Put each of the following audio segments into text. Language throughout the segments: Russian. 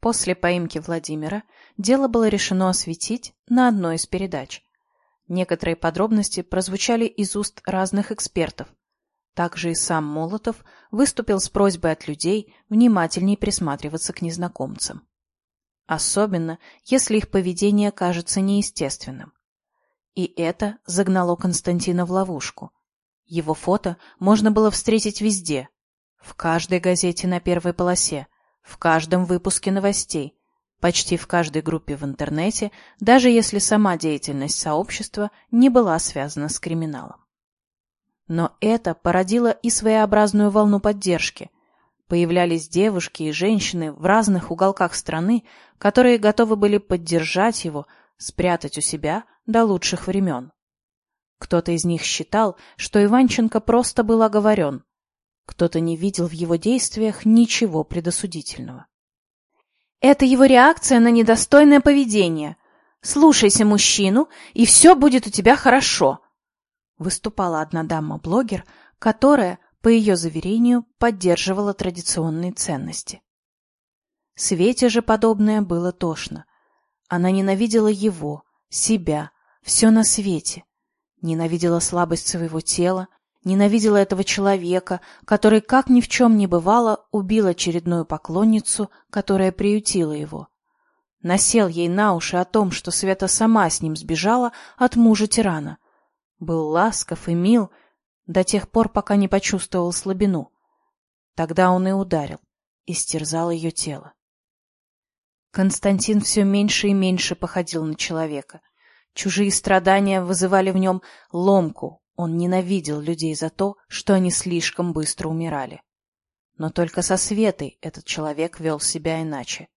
После поимки Владимира дело было решено осветить на одной из передач. Некоторые подробности прозвучали из уст разных экспертов. Также и сам Молотов выступил с просьбой от людей внимательнее присматриваться к незнакомцам. Особенно, если их поведение кажется неестественным. И это загнало Константина в ловушку. Его фото можно было встретить везде. В каждой газете на первой полосе, в каждом выпуске новостей, почти в каждой группе в интернете, даже если сама деятельность сообщества не была связана с криминалом. Но это породило и своеобразную волну поддержки. Появлялись девушки и женщины в разных уголках страны, которые готовы были поддержать его, спрятать у себя до лучших времен. Кто-то из них считал, что Иванченко просто был оговорен. Кто-то не видел в его действиях ничего предосудительного. Это его реакция на недостойное поведение. Слушайся мужчину, и все будет у тебя хорошо. Выступала одна дама-блогер, которая, по ее заверению, поддерживала традиционные ценности. Свете же подобное было тошно. Она ненавидела его, себя, все на свете. Ненавидела слабость своего тела, ненавидела этого человека, который, как ни в чем не бывало, убил очередную поклонницу, которая приютила его. Насел ей на уши о том, что Света сама с ним сбежала от мужа-тирана. Был ласков и мил до тех пор, пока не почувствовал слабину. Тогда он и ударил, и стерзал ее тело. Константин все меньше и меньше походил на человека. Чужие страдания вызывали в нем ломку. Он ненавидел людей за то, что они слишком быстро умирали. Но только со Светой этот человек вел себя иначе.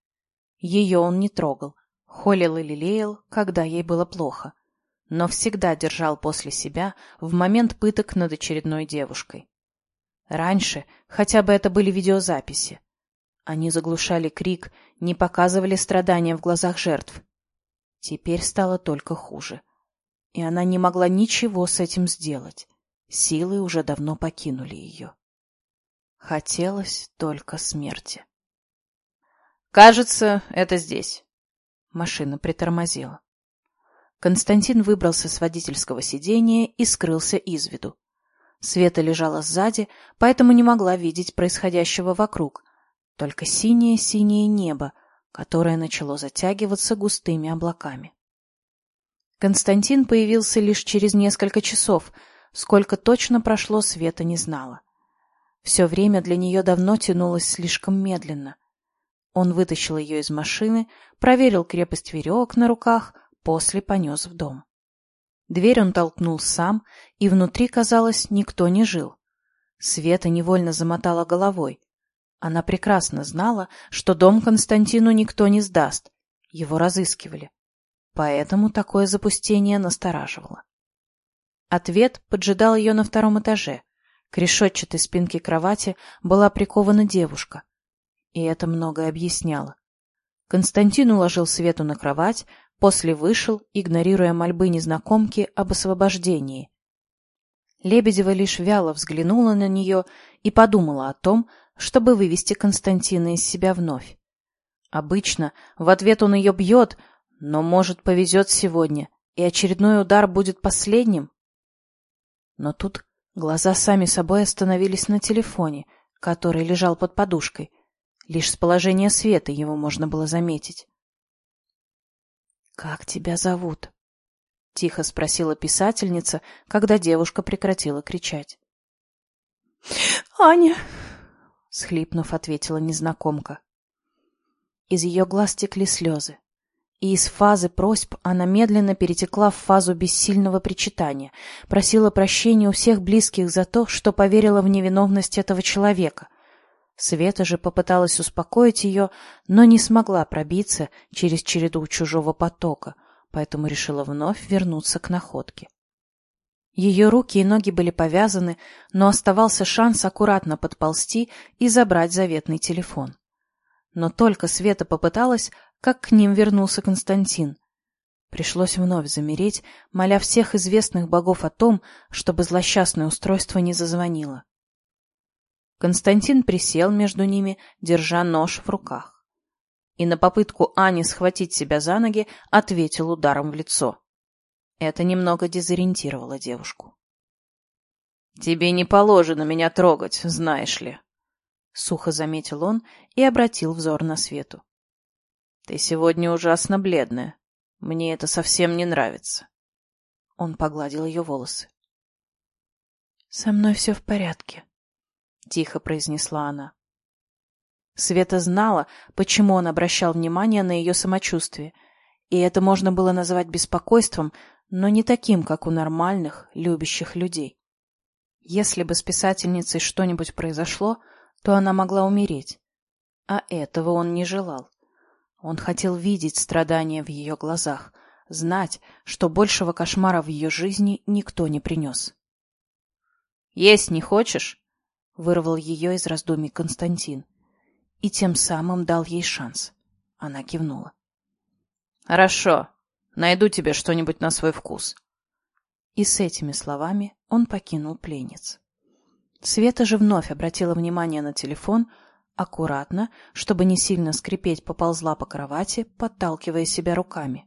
Ее он не трогал, холил и лелеял, когда ей было плохо, но всегда держал после себя в момент пыток над очередной девушкой. Раньше хотя бы это были видеозаписи. Они заглушали крик, не показывали страдания в глазах жертв. Теперь стало только хуже. И она не могла ничего с этим сделать. Силы уже давно покинули ее. Хотелось только смерти. «Кажется, это здесь». Машина притормозила. Константин выбрался с водительского сиденья и скрылся из виду. Света лежала сзади, поэтому не могла видеть происходящего вокруг. Только синее-синее небо — которое начало затягиваться густыми облаками. Константин появился лишь через несколько часов, сколько точно прошло, Света не знала. Все время для нее давно тянулось слишком медленно. Он вытащил ее из машины, проверил крепость веревок на руках, после понес в дом. Дверь он толкнул сам, и внутри, казалось, никто не жил. Света невольно замотала головой. Она прекрасно знала, что дом Константину никто не сдаст. Его разыскивали. Поэтому такое запустение настораживало. Ответ поджидал ее на втором этаже. К решетчатой спинке кровати была прикована девушка. И это многое объясняло. Константин уложил Свету на кровать, после вышел, игнорируя мольбы незнакомки об освобождении. Лебедева лишь вяло взглянула на нее и подумала о том, чтобы вывести Константина из себя вновь. Обычно в ответ он ее бьет, но, может, повезет сегодня, и очередной удар будет последним. Но тут глаза сами собой остановились на телефоне, который лежал под подушкой. Лишь с положения света его можно было заметить. — Как тебя зовут? — тихо спросила писательница, когда девушка прекратила кричать. — Аня! — схлипнув, ответила незнакомка. Из ее глаз текли слезы. И из фазы просьб она медленно перетекла в фазу бессильного причитания, просила прощения у всех близких за то, что поверила в невиновность этого человека. Света же попыталась успокоить ее, но не смогла пробиться через череду чужого потока, поэтому решила вновь вернуться к находке. Ее руки и ноги были повязаны, но оставался шанс аккуратно подползти и забрать заветный телефон. Но только Света попыталась, как к ним вернулся Константин. Пришлось вновь замереть, моля всех известных богов о том, чтобы злосчастное устройство не зазвонило. Константин присел между ними, держа нож в руках. и на попытку Ани схватить себя за ноги ответил ударом в лицо. Это немного дезориентировало девушку. «Тебе не положено меня трогать, знаешь ли», — сухо заметил он и обратил взор на Свету. «Ты сегодня ужасно бледная. Мне это совсем не нравится». Он погладил ее волосы. «Со мной все в порядке», — тихо произнесла она. Света знала, почему он обращал внимание на ее самочувствие, и это можно было назвать беспокойством, но не таким, как у нормальных, любящих людей. Если бы с писательницей что-нибудь произошло, то она могла умереть. А этого он не желал. Он хотел видеть страдания в ее глазах, знать, что большего кошмара в ее жизни никто не принес. «Есть не хочешь?» — вырвал ее из раздумий Константин. И тем самым дал ей шанс. Она кивнула. «Хорошо. Найду тебе что-нибудь на свой вкус». И с этими словами он покинул пленниц. Света же вновь обратила внимание на телефон, аккуратно, чтобы не сильно скрипеть, поползла по кровати, подталкивая себя руками.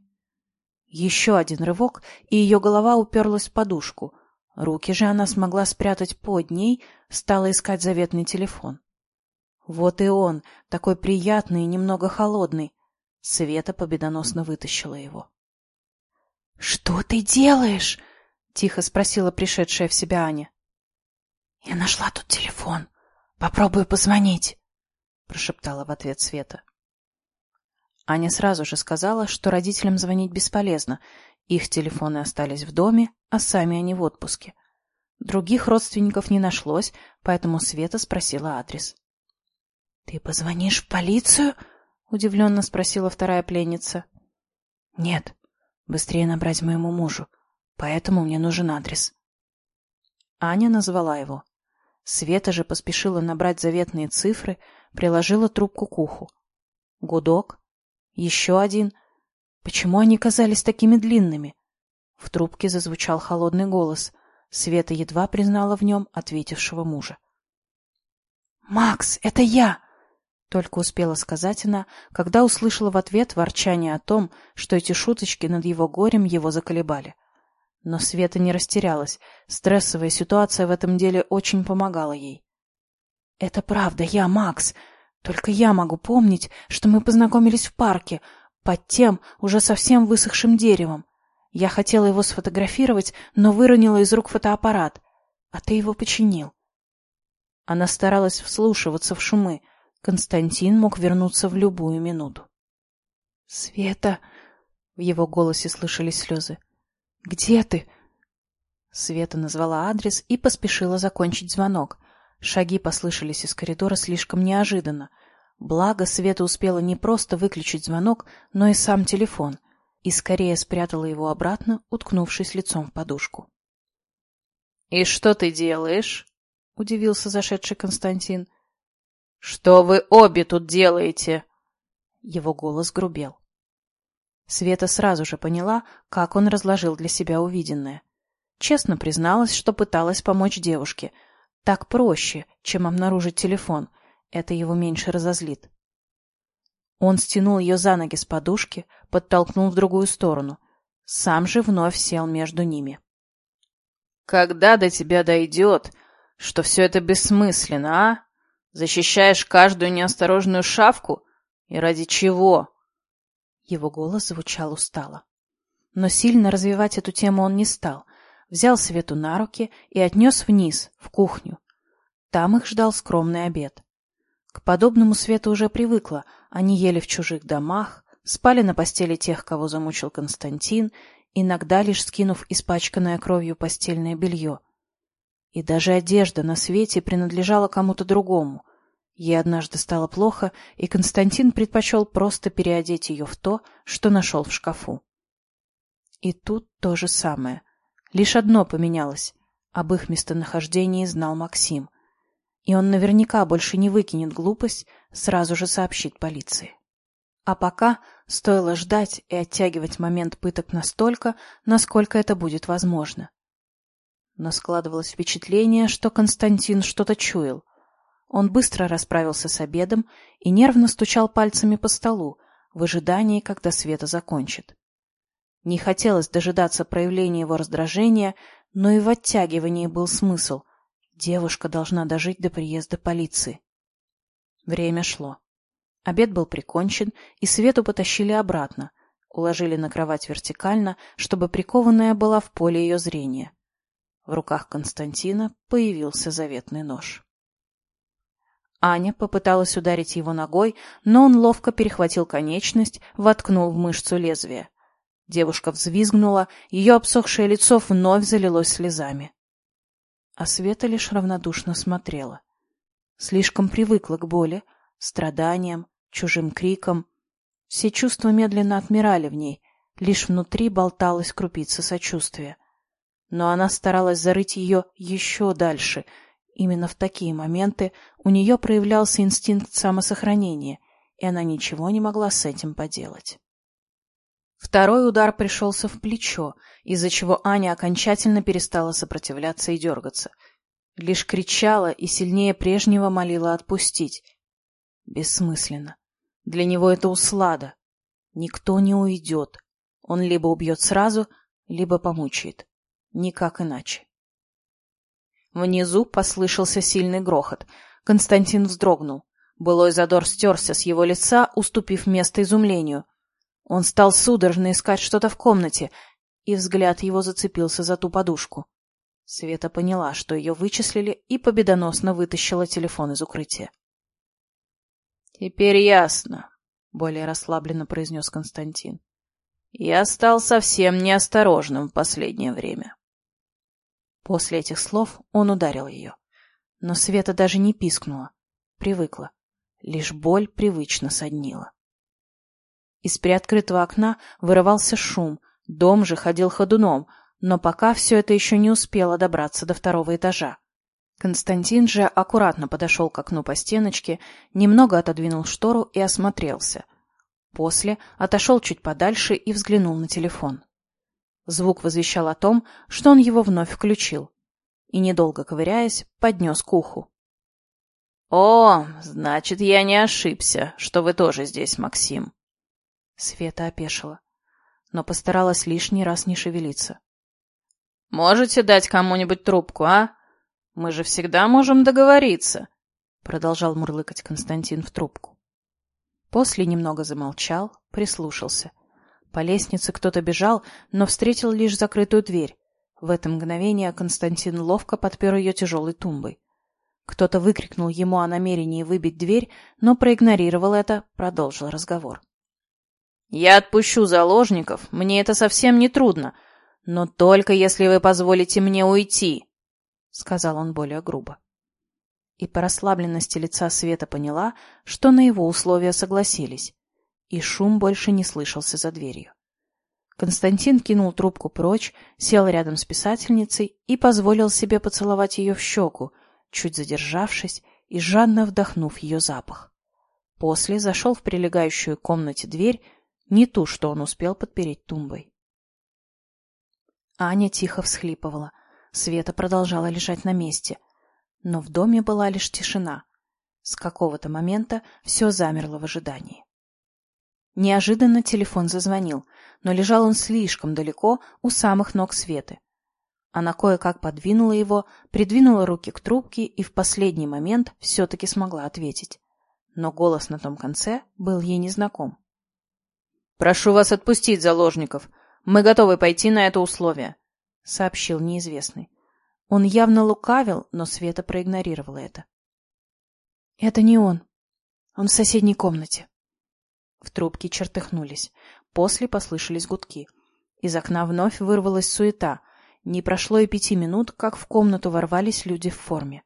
Еще один рывок, и ее голова уперлась в подушку. Руки же она смогла спрятать под ней, стала искать заветный телефон. Вот и он, такой приятный и немного холодный. Света победоносно вытащила его. — Что ты делаешь? — тихо спросила пришедшая в себя Аня. — Я нашла тут телефон. Попробую позвонить, — прошептала в ответ Света. Аня сразу же сказала, что родителям звонить бесполезно. Их телефоны остались в доме, а сами они в отпуске. Других родственников не нашлось, поэтому Света спросила адрес. — Ты позвонишь в полицию? — удивленно спросила вторая пленница. — Нет, быстрее набрать моему мужу, поэтому мне нужен адрес. Аня назвала его. Света же поспешила набрать заветные цифры, приложила трубку к уху. Гудок, еще один. Почему они казались такими длинными? В трубке зазвучал холодный голос. Света едва признала в нем ответившего мужа. «Макс, это я!» Только успела сказать она, когда услышала в ответ ворчание о том, что эти шуточки над его горем его заколебали. Но Света не растерялась. Стрессовая ситуация в этом деле очень помогала ей. «Это правда, я Макс. Только я могу помнить, что мы познакомились в парке, под тем, уже совсем высохшим деревом. Я хотела его сфотографировать, но выронила из рук фотоаппарат. А ты его починил. Она старалась вслушиваться в шумы. Константин мог вернуться в любую минуту. — Света! — в его голосе слышались слезы. — Где ты? Света назвала адрес и поспешила закончить звонок. Шаги послышались из коридора слишком неожиданно. Благо, Света успела не просто выключить звонок, но и сам телефон, и скорее спрятала его обратно, уткнувшись лицом в подушку. — И что ты делаешь? — удивился зашедший Константин. — Что вы обе тут делаете? Его голос грубел. Света сразу же поняла, как он разложил для себя увиденное. Честно призналась, что пыталась помочь девушке — так проще, чем обнаружить телефон. Это его меньше разозлит. Он стянул ее за ноги с подушки, подтолкнул в другую сторону. Сам же вновь сел между ними. «Когда до тебя дойдет, что все это бессмысленно, а? Защищаешь каждую неосторожную шавку? И ради чего?» Его голос звучал устало. Но сильно развивать эту тему он не стал — взял Свету на руки и отнес вниз, в кухню. Там их ждал скромный обед. К подобному Света уже привыкла. Они ели в чужих домах, спали на постели тех, кого замучил Константин, иногда лишь скинув испачканное кровью постельное белье. И даже одежда на свете принадлежала кому-то другому. Ей однажды стало плохо, и Константин предпочел просто переодеть ее в то, что нашел в шкафу. И тут то же самое. Лишь одно поменялось. Об их местонахождении знал Максим. И он наверняка больше не выкинет глупость, сразу же сообщит полиции. А пока стоило ждать и оттягивать момент пыток настолько, насколько это будет возможно. Но складывалось впечатление, что Константин что-то чуял. Он быстро расправился с обедом и нервно стучал пальцами по столу, в ожидании, когда Света закончит. Не хотелось дожидаться проявления его раздражения, но и в оттягивании был смысл. Девушка должна дожить до приезда полиции. Время шло. Обед был прикончен, и Свету потащили обратно. Уложили на кровать вертикально, чтобы прикованная была в поле ее зрения. В руках Константина появился заветный нож. Аня попыталась ударить его ногой, но он ловко перехватил конечность, воткнул в мышцу лезвие. Девушка взвизгнула, ее обсохшее лицо вновь залилось слезами. А Света лишь равнодушно смотрела. Слишком привыкла к боли, страданиям, чужим крикам. Все чувства медленно отмирали в ней, лишь внутри болталась крупица сочувствия. Но она старалась зарыть ее еще дальше. Именно в такие моменты у нее проявлялся инстинкт самосохранения, и она ничего не могла с этим поделать. Второй удар пришелся в плечо, из-за чего Аня окончательно перестала сопротивляться и дергаться. Лишь кричала и сильнее прежнего молила отпустить. Бессмысленно. Для него это услада. Никто не уйдет. Он либо убьет сразу, либо помучает. Никак иначе. Внизу послышался сильный грохот. Константин вздрогнул. Былой задор стерся с его лица, уступив место изумлению — он стал судорожно искать что-то в комнате, и взгляд его зацепился за ту подушку. Света поняла, что ее вычислили, и победоносно вытащила телефон из укрытия. «Теперь ясно», — более расслабленно произнес Константин. «Я стал совсем неосторожным в последнее время». После этих слов он ударил ее. Но Света даже не пискнула. Привыкла. Лишь боль привычно соднила. Из приоткрытого окна вырывался шум, дом же ходил ходуном, но пока все это еще не успело добраться до второго этажа. Константин же аккуратно подошел к окну по стеночке, немного отодвинул штору и осмотрелся. После отошел чуть подальше и взглянул на телефон. Звук возвещал о том, что он его вновь включил. И, недолго ковыряясь, поднес к уху. — О, значит, я не ошибся, что вы тоже здесь, Максим. Света опешила, но постаралась лишний раз не шевелиться. «Можете дать кому-нибудь трубку, а? Мы же всегда можем договориться», — продолжал мурлыкать Константин в трубку. После немного замолчал, прислушался. По лестнице кто-то бежал, но встретил лишь закрытую дверь. В это мгновение Константин ловко подпер ее тяжелой тумбой. Кто-то выкрикнул ему о намерении выбить дверь, но проигнорировал это, продолжил разговор. Я отпущу заложников, мне это совсем не трудно, но только если вы позволите мне уйти, — сказал он более грубо. И по расслабленности лица Света поняла, что на его условия согласились, и шум больше не слышался за дверью. Константин кинул трубку прочь, сел рядом с писательницей и позволил себе поцеловать ее в щеку, чуть задержавшись и жадно вдохнув ее запах. После зашел в прилегающую комнате дверь не ту, что он успел подпереть тумбой. Аня тихо всхлипывала. Света продолжала лежать на месте. Но в доме была лишь тишина. С какого-то момента все замерло в ожидании. Неожиданно телефон зазвонил, но лежал он слишком далеко у самых ног Светы. Она кое-как подвинула его, придвинула руки к трубке и в последний момент все-таки смогла ответить. Но голос на том конце был ей незнаком. «Прошу вас отпустить заложников. Мы готовы пойти на это условие», — сообщил неизвестный. Он явно лукавил, но Света проигнорировала это. «Это не он. Он в соседней комнате». В трубке чертыхнулись. После послышались гудки. Из окна вновь вырвалась суета. Не прошло и пяти минут, как в комнату ворвались люди в форме.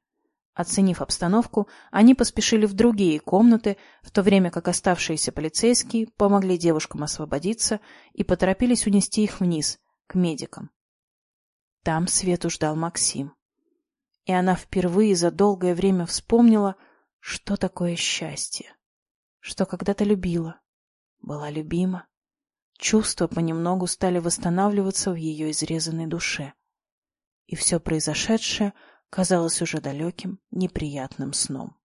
Оценив обстановку, они поспешили в другие комнаты, в то время как оставшиеся полицейские помогли девушкам освободиться и поторопились унести их вниз, к медикам. Там Свету ждал Максим. И она впервые за долгое время вспомнила, что такое счастье. Что когда-то любила, была любима. Чувства понемногу стали восстанавливаться в ее изрезанной душе. И все произошедшее — казалось уже далеким, неприятным сном.